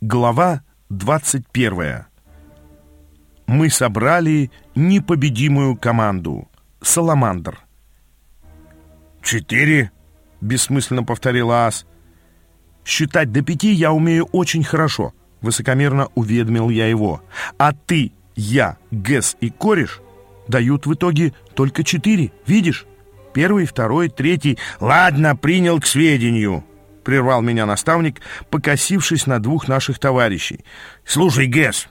Глава 21. Мы собрали непобедимую команду. Саламандр. «Четыре?» — бессмысленно повторил Аас. «Считать до пяти я умею очень хорошо», — высокомерно уведомил я его. «А ты, я, Гэс и кореш дают в итоге только четыре, видишь? Первый, второй, третий. Ладно, принял к сведению», — прервал меня наставник, покосившись на двух наших товарищей. «Слушай, Гэс,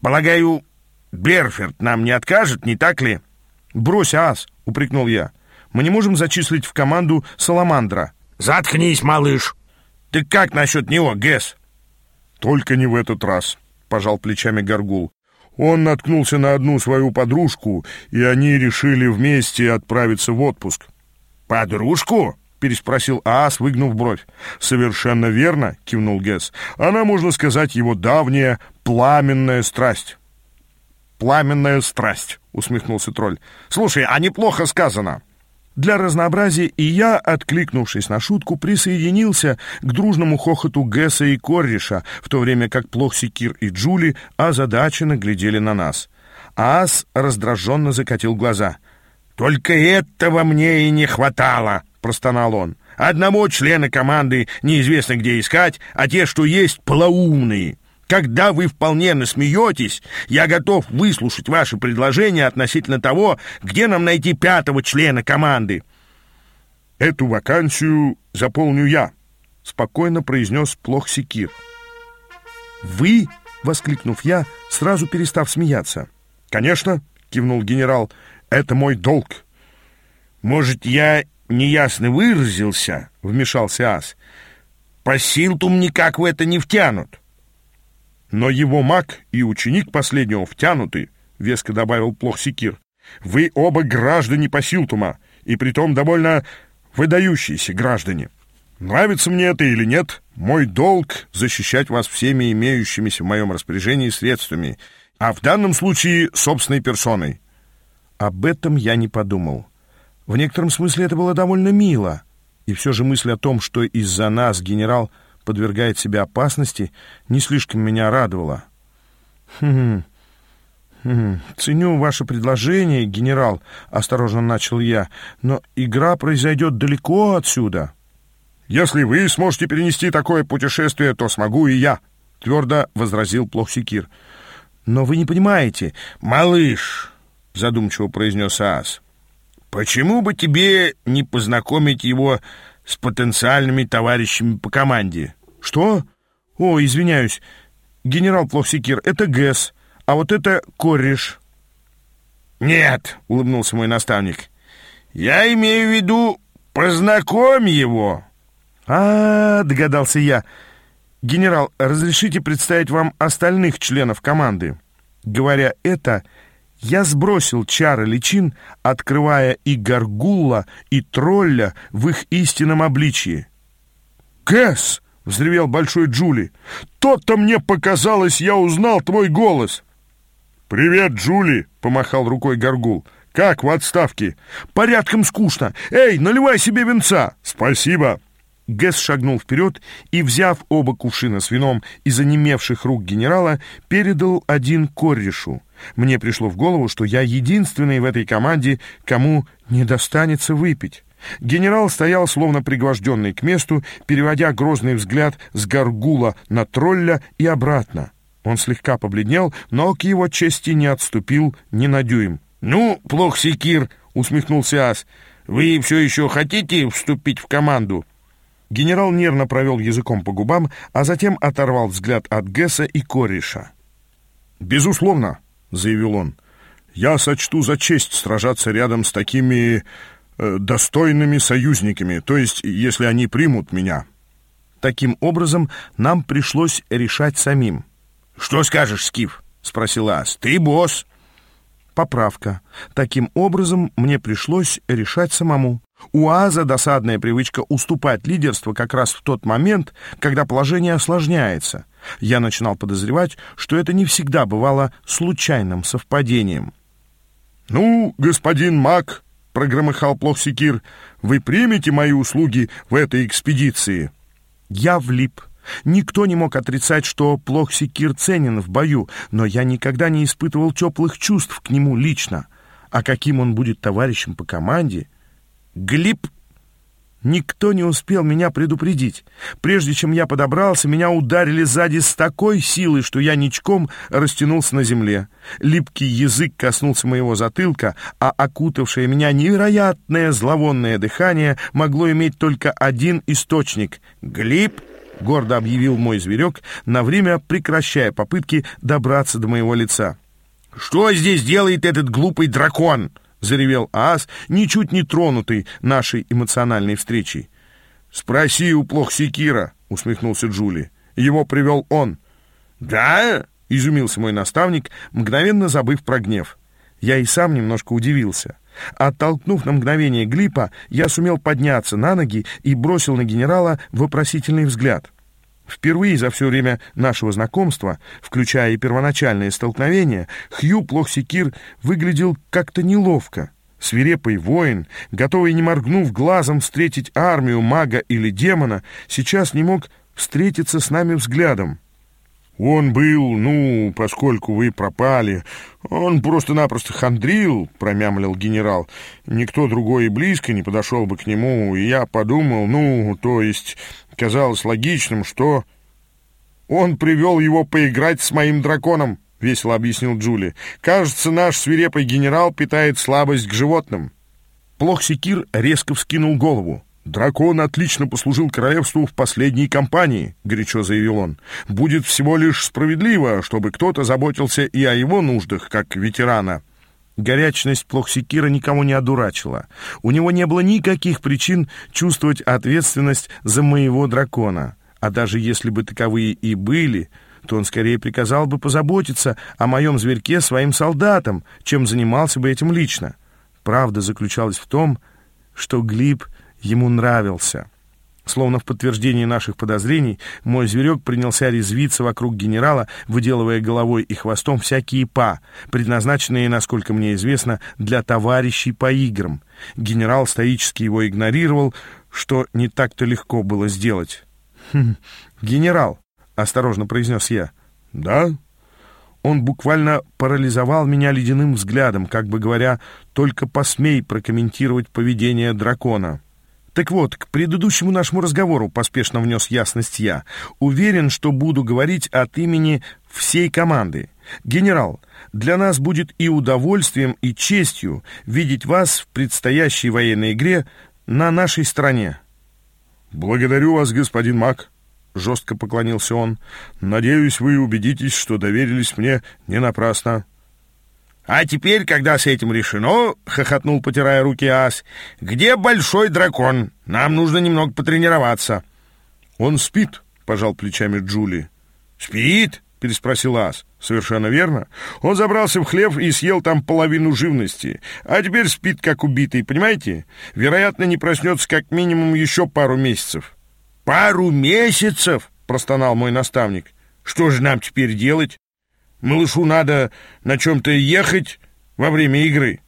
полагаю, Берферт нам не откажет, не так ли?» «Брось, ас!» — упрекнул я. «Мы не можем зачислить в команду Саламандра». «Заткнись, малыш! Ты как насчет него, Гэс?» «Только не в этот раз», — пожал плечами Горгул. Он наткнулся на одну свою подружку, и они решили вместе отправиться в отпуск. «Подружку?» — переспросил Аас, выгнув бровь. «Совершенно верно», — кивнул Гесс. «Она, можно сказать, его давняя пламенная страсть». «Пламенная страсть», — усмехнулся тролль. «Слушай, а неплохо сказано». Для разнообразия и я, откликнувшись на шутку, присоединился к дружному хохоту Гесса и Корриша, в то время как Плохсикир и Джули озадаченно глядели на нас. Ас раздраженно закатил глаза. «Только этого мне и не хватало!» — простонал он. «Одного члена команды неизвестно где искать, а те, что есть, полоумные. Когда вы вполне насмеетесь, я готов выслушать ваши предложения относительно того, где нам найти пятого члена команды. Эту вакансию заполню я, спокойно произнес Плохсикир. Вы? воскликнув я, сразу перестав смеяться. Конечно, кивнул генерал, это мой долг. Может, я неясно выразился, вмешался Ас. По силтум никак в это не втянут. Но его маг и ученик последнего втянуты, — веско добавил Плохсикир. Вы оба граждане Пасилтума, и притом довольно выдающиеся граждане. Нравится мне это или нет, мой долг — защищать вас всеми имеющимися в моем распоряжении средствами, а в данном случае собственной персоной. Об этом я не подумал. В некотором смысле это было довольно мило, и все же мысль о том, что из-за нас генерал подвергает себя опасности, не слишком меня радовало. «Хм, хм, ценю ваше предложение, генерал», — осторожно начал я, «но игра произойдет далеко отсюда». «Если вы сможете перенести такое путешествие, то смогу и я», — твердо возразил Плохсикир. «Но вы не понимаете...» «Малыш», — задумчиво произнес Ас, — «почему бы тебе не познакомить его с потенциальными товарищами по команде?» «Что? О, извиняюсь. Генерал Плохсикир, это Гэс, а вот это Корриш». «Нет», — улыбнулся мой наставник, — «я имею в виду, познакомь его». А, -а, -а догадался я. «Генерал, разрешите представить вам остальных членов команды?» Говоря это, я сбросил чары личин, открывая и горгулла, и тролля в их истинном обличии. «Гэс!» взревел Большой Джули. «То-то мне показалось, я узнал твой голос!» «Привет, Джули!» — помахал рукой Горгул. «Как в отставке?» «Порядком скучно! Эй, наливай себе венца!» «Спасибо!» Гэс шагнул вперед и, взяв оба кувшина с вином из онемевших рук генерала, передал один коррешу. Мне пришло в голову, что я единственный в этой команде, кому не достанется выпить. Генерал стоял, словно пригвожденный к месту, переводя грозный взгляд с горгула на тролля и обратно. Он слегка побледнел, но к его чести не отступил ни на дюйм. «Ну, плох секир!» — усмехнулся Ас. «Вы все еще хотите вступить в команду?» Генерал нервно провел языком по губам, а затем оторвал взгляд от Гесса и Кореша. «Безусловно», — заявил он, — «я сочту за честь сражаться рядом с такими Э, достойными союзниками, то есть если они примут меня. Таким образом, нам пришлось решать самим. «Что скажешь, Скиф?» — спросил Ас. «Ты босс». Поправка. Таким образом, мне пришлось решать самому. У Аза досадная привычка уступать лидерство как раз в тот момент, когда положение осложняется. Я начинал подозревать, что это не всегда бывало случайным совпадением. «Ну, господин Мак», прогромыхал Плохсикир, — «вы примете мои услуги в этой экспедиции?» Я влип. Никто не мог отрицать, что Плохсикир ценен в бою, но я никогда не испытывал теплых чувств к нему лично. А каким он будет товарищем по команде? Глеб Никто не успел меня предупредить. Прежде чем я подобрался, меня ударили сзади с такой силой, что я ничком растянулся на земле. Липкий язык коснулся моего затылка, а окутавшее меня невероятное зловонное дыхание могло иметь только один источник — глип, — гордо объявил мой зверек, на время прекращая попытки добраться до моего лица. «Что здесь делает этот глупый дракон?» — заревел Аас, ничуть не тронутый нашей эмоциональной встречей. «Спроси у Плохсикира», — усмехнулся Джули. «Его привел он». «Да?» — изумился мой наставник, мгновенно забыв про гнев. Я и сам немножко удивился. Оттолкнув на мгновение Глипа, я сумел подняться на ноги и бросил на генерала вопросительный взгляд — Впервые за все время нашего знакомства, включая и первоначальное столкновение, Хью Плохсикир выглядел как-то неловко. Свирепый воин, готовый, не моргнув глазом, встретить армию, мага или демона, сейчас не мог встретиться с нами взглядом. «Он был, ну, поскольку вы пропали, он просто-напросто хандрил», — промямлил генерал. «Никто другой и близко не подошел бы к нему, и я подумал, ну, то есть казалось логичным, что... «Он привел его поиграть с моим драконом», — весело объяснил Джули. «Кажется, наш свирепый генерал питает слабость к животным». Плохсикир резко вскинул голову. «Дракон отлично послужил королевству в последней кампании», — горячо заявил он. «Будет всего лишь справедливо, чтобы кто-то заботился и о его нуждах, как ветерана». Горячность Плохсикира никого не одурачила. У него не было никаких причин чувствовать ответственность за моего дракона. А даже если бы таковые и были, то он скорее приказал бы позаботиться о моем зверьке своим солдатам, чем занимался бы этим лично. Правда заключалась в том, что Глиб ему нравился». Словно в подтверждение наших подозрений, мой зверек принялся резвиться вокруг генерала, выделывая головой и хвостом всякие па, предназначенные, насколько мне известно, для товарищей по играм. Генерал стоически его игнорировал, что не так-то легко было сделать. «Хм, «Генерал», — осторожно произнес я. «Да?» Он буквально парализовал меня ледяным взглядом, как бы говоря, «только посмей прокомментировать поведение дракона». Так вот, к предыдущему нашему разговору поспешно внес ясность я. Уверен, что буду говорить от имени всей команды. Генерал, для нас будет и удовольствием, и честью видеть вас в предстоящей военной игре на нашей стороне. Благодарю вас, господин Мак, жестко поклонился он. Надеюсь, вы убедитесь, что доверились мне не напрасно. «А теперь, когда с этим решено, — хохотнул, потирая руки ас, — где большой дракон? Нам нужно немного потренироваться». «Он спит», — пожал плечами Джули. «Спит?» — переспросил ас. «Совершенно верно. Он забрался в хлев и съел там половину живности, а теперь спит, как убитый, понимаете? Вероятно, не проснется как минимум еще пару месяцев». «Пару месяцев?» — простонал мой наставник. «Что же нам теперь делать?» Малышу надо на чем-то ехать во время игры.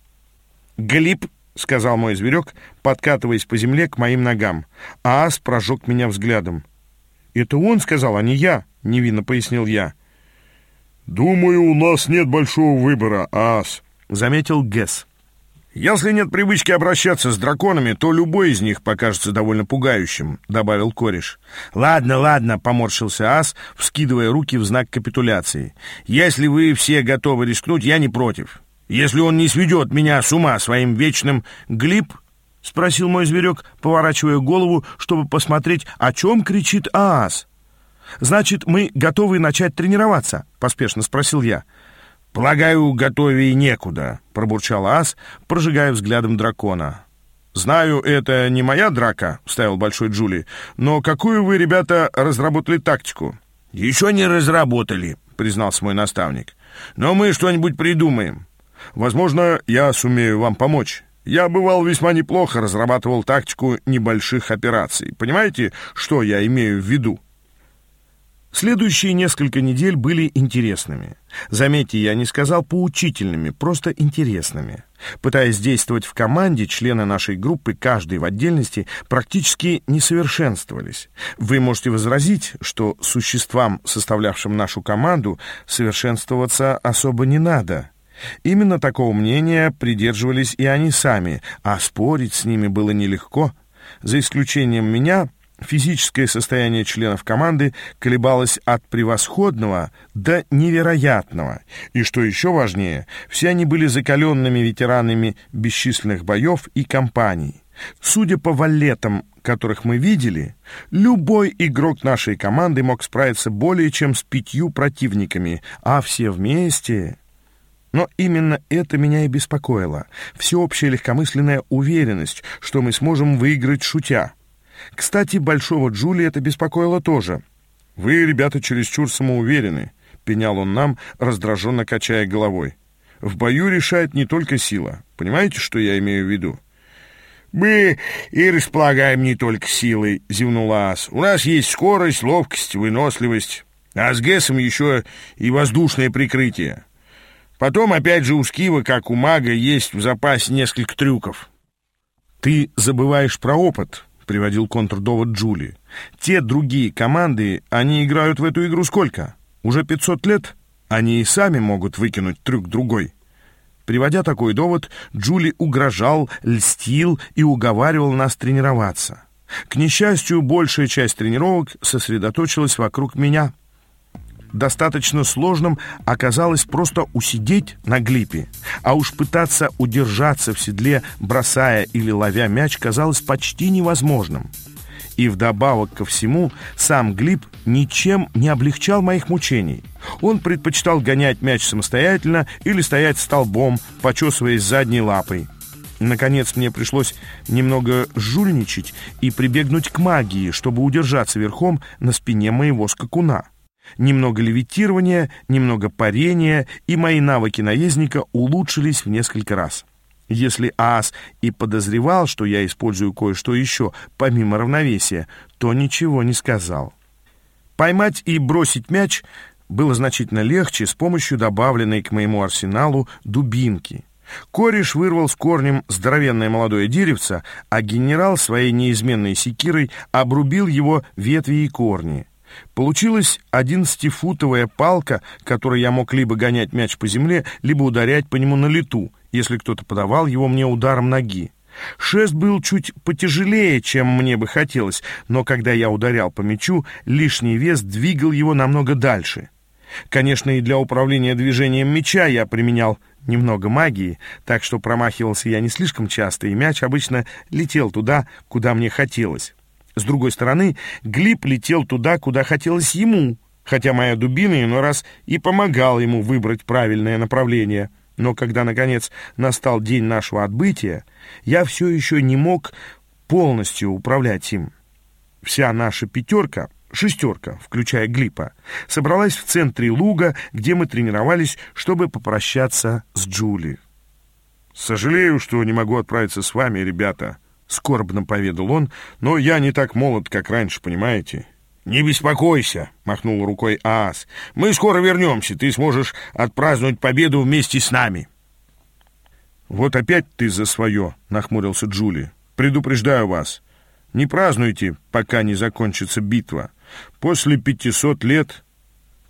«Глип», — сказал мой зверек, подкатываясь по земле к моим ногам. А ас прожег меня взглядом. «Это он сказал, а не я», — невинно пояснил я. «Думаю, у нас нет большого выбора, ас», — заметил Гесс. «Если нет привычки обращаться с драконами, то любой из них покажется довольно пугающим», — добавил кореш. «Ладно, ладно», — поморщился ас, вскидывая руки в знак капитуляции. «Если вы все готовы рискнуть, я не против. Если он не сведет меня с ума своим вечным глип...» — спросил мой зверек, поворачивая голову, чтобы посмотреть, о чем кричит ас. «Значит, мы готовы начать тренироваться?» — поспешно спросил я. «Полагаю, готовее некуда», — пробурчал ас, прожигая взглядом дракона. «Знаю, это не моя драка», — вставил Большой Джули, «но какую вы, ребята, разработали тактику?» «Еще не разработали», — признался мой наставник. «Но мы что-нибудь придумаем. Возможно, я сумею вам помочь. Я бывал весьма неплохо, разрабатывал тактику небольших операций. Понимаете, что я имею в виду?» Следующие несколько недель были интересными. Заметьте, я не сказал поучительными, просто интересными. Пытаясь действовать в команде, члены нашей группы, каждый в отдельности, практически не совершенствовались. Вы можете возразить, что существам, составлявшим нашу команду, совершенствоваться особо не надо. Именно такого мнения придерживались и они сами, а спорить с ними было нелегко. За исключением меня, физическое состояние членов команды колебалось от превосходного до невероятного. И что еще важнее, все они были закаленными ветеранами бесчисленных боев и кампаний. Судя по валетам, которых мы видели, любой игрок нашей команды мог справиться более чем с пятью противниками, а все вместе... Но именно это меня и беспокоило. Всеобщая легкомысленная уверенность, что мы сможем выиграть шутя. Кстати, Большого Джули это беспокоило тоже. «Вы, ребята, чересчур самоуверены», — пенял он нам, раздраженно качая головой. «В бою решает не только сила. Понимаете, что я имею в виду?» «Мы и располагаем не только силой», — зевнула Ас. «У нас есть скорость, ловкость, выносливость. А с Гессом еще и воздушное прикрытие. Потом, опять же, у Скива, как у мага, есть в запасе несколько трюков. «Ты забываешь про опыт», — приводил контрдовод Джули. «Те другие команды, они играют в эту игру сколько? Уже 500 лет? Они и сами могут выкинуть трюк другой». Приводя такой довод, Джули угрожал, льстил и уговаривал нас тренироваться. К несчастью, большая часть тренировок сосредоточилась вокруг меня — достаточно сложным оказалось просто усидеть на глипе, а уж пытаться удержаться в седле, бросая или ловя мяч, казалось почти невозможным. И вдобавок ко всему, сам Глип ничем не облегчал моих мучений. Он предпочитал гонять мяч самостоятельно или стоять столбом, почесываясь задней лапой. Наконец мне пришлось немного жульничать и прибегнуть к магии, чтобы удержаться верхом на спине моего скакуна. Немного левитирования, немного парения, и мои навыки наездника улучшились в несколько раз. Если ас и подозревал, что я использую кое-что еще, помимо равновесия, то ничего не сказал. Поймать и бросить мяч было значительно легче с помощью добавленной к моему арсеналу дубинки. Кореш вырвал с корнем здоровенное молодое деревце, а генерал своей неизменной секирой обрубил его ветви и корни. Получилась одиннадцатифутовая палка, которой я мог либо гонять мяч по земле, либо ударять по нему на лету, если кто-то подавал его мне ударом ноги. Шест был чуть потяжелее, чем мне бы хотелось, но когда я ударял по мячу, лишний вес двигал его намного дальше. Конечно, и для управления движением мяча я применял немного магии, так что промахивался я не слишком часто, и мяч обычно летел туда, куда мне хотелось. С другой стороны, Глиб летел туда, куда хотелось ему, хотя моя дубина иной раз и помогала ему выбрать правильное направление. Но когда, наконец, настал день нашего отбытия, я все еще не мог полностью управлять им. Вся наша пятерка, шестерка, включая Глипа, собралась в центре луга, где мы тренировались, чтобы попрощаться с Джули. «Сожалею, что не могу отправиться с вами, ребята», скорбно поведал он, но я не так молод, как раньше, понимаете? «Не беспокойся», — махнул рукой Аас. «Мы скоро вернемся, ты сможешь отпраздновать победу вместе с нами». «Вот опять ты за свое», — нахмурился Джули. «Предупреждаю вас, не празднуйте, пока не закончится битва. После пятисот лет...»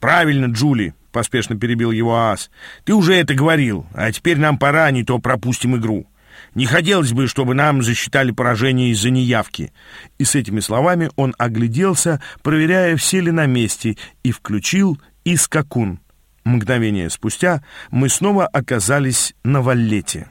«Правильно, Джули», — поспешно перебил его Аас. «Ты уже это говорил, а теперь нам пора, а не то пропустим игру». Не хотелось бы, чтобы нам засчитали поражение из-за неявки». И с этими словами он огляделся, проверяя, все ли на месте, и включил искакун. Мгновение спустя мы снова оказались на валлете.